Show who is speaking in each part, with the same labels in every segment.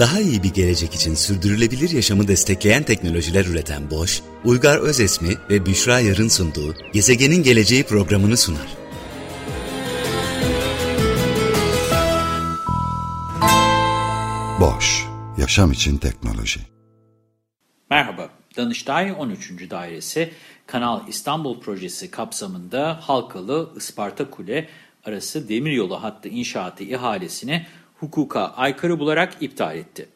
Speaker 1: Daha iyi bir gelecek için sürdürülebilir yaşamı destekleyen teknolojiler üreten Boş, Uygar Özesmi ve Büşra Yarın sunduğu Gezegenin Geleceği programını sunar.
Speaker 2: Boş, yaşam için teknoloji.
Speaker 3: Merhaba, Danıştay 13. Dairesi Kanal İstanbul Projesi kapsamında Halkalı Isparta Kule arası demiryolu hattı inşaatı ihalesini hukuka aykırı bularak iptal etti.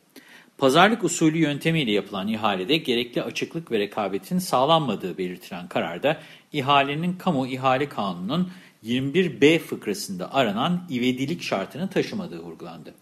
Speaker 3: Pazarlık usulü yöntemiyle yapılan ihalede gerekli açıklık ve rekabetin sağlanmadığı belirtilen kararda ihalenin kamu ihale kanununun 21B fıkrasında aranan ivedilik şartını taşımadığı vurgulandı.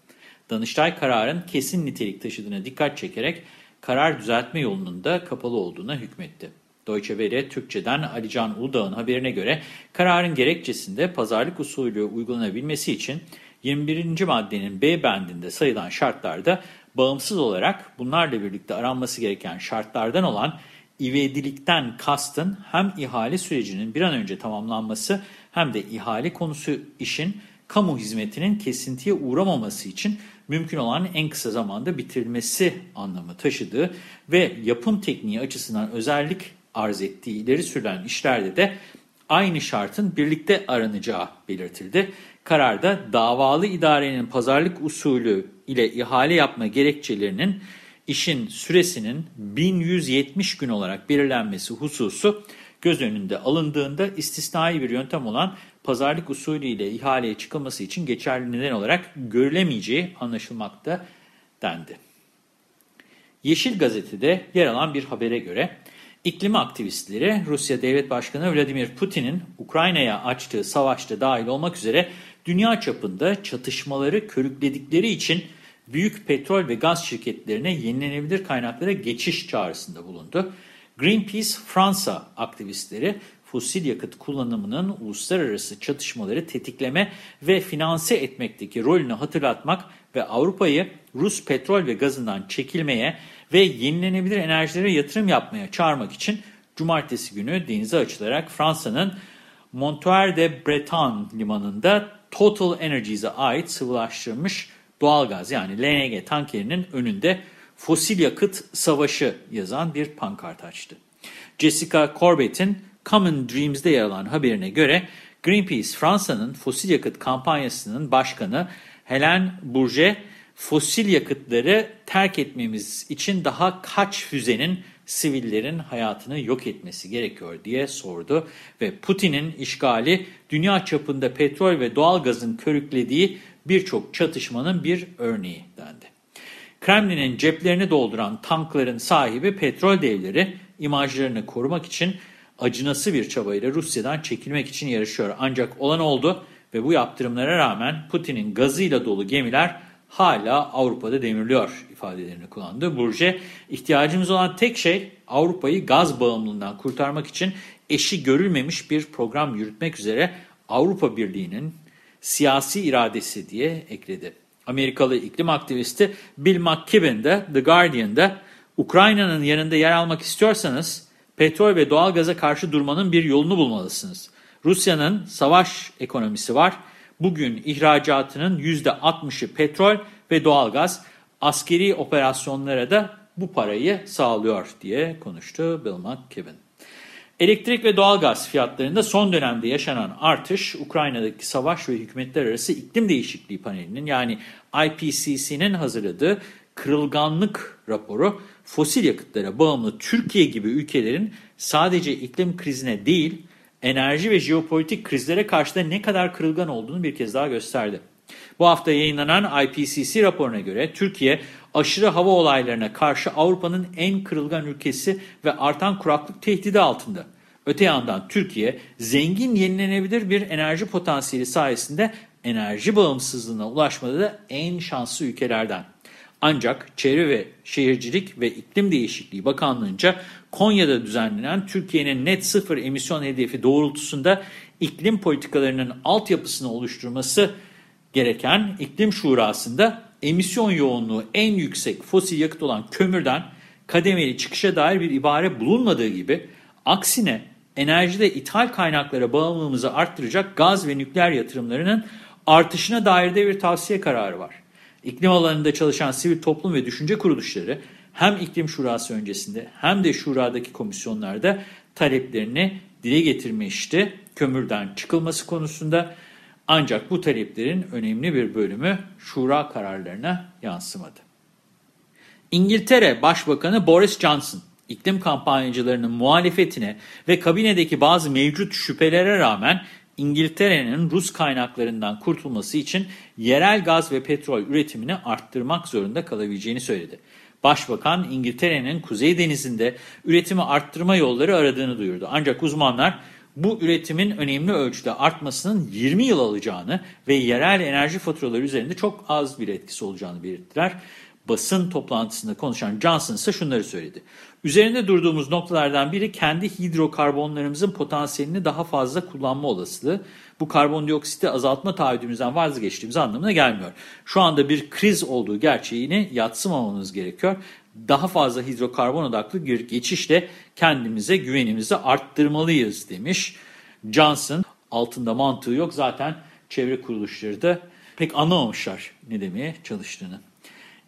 Speaker 3: Danıştay kararın kesin nitelik taşıdığına dikkat çekerek karar düzeltme yolunun da kapalı olduğuna hükmetti. Deutsche Welle Türkçe'den Alican Uludağ'ın haberine göre kararın gerekçesinde pazarlık usulü uygulanabilmesi için 21. maddenin B bendinde sayılan şartlarda bağımsız olarak bunlarla birlikte aranması gereken şartlardan olan ivedilikten kastın hem ihale sürecinin bir an önce tamamlanması hem de ihale konusu işin kamu hizmetinin kesintiye uğramaması için mümkün olan en kısa zamanda bitirilmesi anlamı taşıdığı ve yapım tekniği açısından özellik arz ettiği ileri sürülen işlerde de aynı şartın birlikte aranacağı belirtildi. Kararda davalı idarenin pazarlık usulü ile ihale yapma gerekçelerinin işin süresinin 1170 gün olarak belirlenmesi hususu göz önünde alındığında istisnai bir yöntem olan pazarlık usulü ile ihaleye çıkılması için geçerli neden olarak görülemeyeceği anlaşılmakta dendi. Yeşil Gazete'de yer alan bir habere göre iklim aktivistleri Rusya Devlet Başkanı Vladimir Putin'in Ukrayna'ya açtığı savaşta dahil olmak üzere dünya çapında çatışmaları körükledikleri için büyük petrol ve gaz şirketlerine yenilenebilir kaynaklara geçiş çağrısında bulundu. Greenpeace Fransa aktivistleri fosil yakıt kullanımının uluslararası çatışmaları tetikleme ve finanse etmekteki rolünü hatırlatmak ve Avrupa'yı Rus petrol ve gazından çekilmeye ve yenilenebilir enerjilere yatırım yapmaya çağırmak için cumartesi günü denize açılarak Fransa'nın Montoir de Breton limanında Total Energies'e ait sıvılaştırılmış doğalgaz yani LNG tankerinin önünde fosil yakıt savaşı yazan bir pankart açtı. Jessica Corbett'in Common Dreams'de yer alan haberine göre Greenpeace Fransa'nın fosil yakıt kampanyasının başkanı Helen Bourget, fosil yakıtları terk etmemiz için daha kaç füzenin sivillerin hayatını yok etmesi gerekiyor diye sordu ve Putin'in işgali dünya çapında petrol ve doğalgazın körüklediği birçok çatışmanın bir örneği dendi. Kremlin'in ceplerini dolduran tankların sahibi petrol devleri imajlarını korumak için acınası bir çabayla Rusya'dan çekilmek için yarışıyor. Ancak olan oldu ve bu yaptırımlara rağmen Putin'in gazıyla dolu gemiler hala Avrupa'da demirliyor ifadelerini kullandı. Burje, ihtiyacımız olan tek şey Avrupa'yı gaz bağımlılığından kurtarmak için eşi görülmemiş bir program yürütmek üzere Avrupa Birliği'nin siyasi iradesi diye ekledi. Amerikalı iklim aktivisti Bill McKibben de The Guardian'da Ukrayna'nın yanında yer almak istiyorsanız petrol ve doğalgaza karşı durmanın bir yolunu bulmalısınız. Rusya'nın savaş ekonomisi var. Bugün ihracatının %60'ı petrol ve doğalgaz. Askeri operasyonlara da bu parayı sağlıyor diye konuştu Bill McKibben. Elektrik ve doğalgaz fiyatlarında son dönemde yaşanan artış, Ukrayna'daki savaş ve hükümetler arası iklim değişikliği panelinin yani IPCC'nin hazırladığı kırılganlık raporu, fosil yakıtlara bağımlı Türkiye gibi ülkelerin sadece iklim krizine değil, enerji ve jeopolitik krizlere karşı da ne kadar kırılgan olduğunu bir kez daha gösterdi. Bu hafta yayınlanan IPCC raporuna göre Türkiye aşırı hava olaylarına karşı Avrupa'nın en kırılgan ülkesi ve artan kuraklık tehdidi altında. Öte yandan Türkiye zengin yenilenebilir bir enerji potansiyeli sayesinde enerji bağımsızlığına ulaşmada da en şanslı ülkelerden. Ancak Çevre ve Şehircilik ve İklim Değişikliği Bakanlığı'nca Konya'da düzenlenen Türkiye'nin net sıfır emisyon hedefi doğrultusunda iklim politikalarının altyapısını oluşturması gereken iklim şurasında emisyon yoğunluğu en yüksek fosil yakıt olan kömürden kademeli çıkışa dair bir ibare bulunmadığı gibi aksine enerjide ithal kaynaklara bağımlılığımızı arttıracak gaz ve nükleer yatırımlarının artışına dair de bir tavsiye kararı var. İklim alanında çalışan sivil toplum ve düşünce kuruluşları hem iklim şurası öncesinde hem de şuradaki komisyonlarda taleplerini dile getirmişti kömürden çıkılması konusunda. Ancak bu taleplerin önemli bir bölümü şura kararlarına yansımadı. İngiltere Başbakanı Boris Johnson, iklim kampanyacılarının muhalefetine ve kabinedeki bazı mevcut şüphelere rağmen İngiltere'nin Rus kaynaklarından kurtulması için yerel gaz ve petrol üretimini arttırmak zorunda kalabileceğini söyledi. Başbakan İngiltere'nin Kuzey Denizi'nde üretimi arttırma yolları aradığını duyurdu. Ancak uzmanlar bu üretimin önemli ölçüde artmasının 20 yıl alacağını ve yerel enerji faturaları üzerinde çok az bir etkisi olacağını belirttiler. Basın toplantısında konuşan Johnson ise şunları söyledi. Üzerinde durduğumuz noktalardan biri kendi hidrokarbonlarımızın potansiyelini daha fazla kullanma olasılığı. Bu karbondioksiti azaltma taahhüdümüzden vazgeçtiğimiz anlamına gelmiyor. Şu anda bir kriz olduğu gerçeğini yatsımamamız gerekiyor. Daha fazla hidrokarbon odaklı bir geçişle kendimize güvenimizi arttırmalıyız demiş. Johnson altında mantığı yok zaten çevre kuruluşları da pek anlamamışlar ne demeye çalıştığını.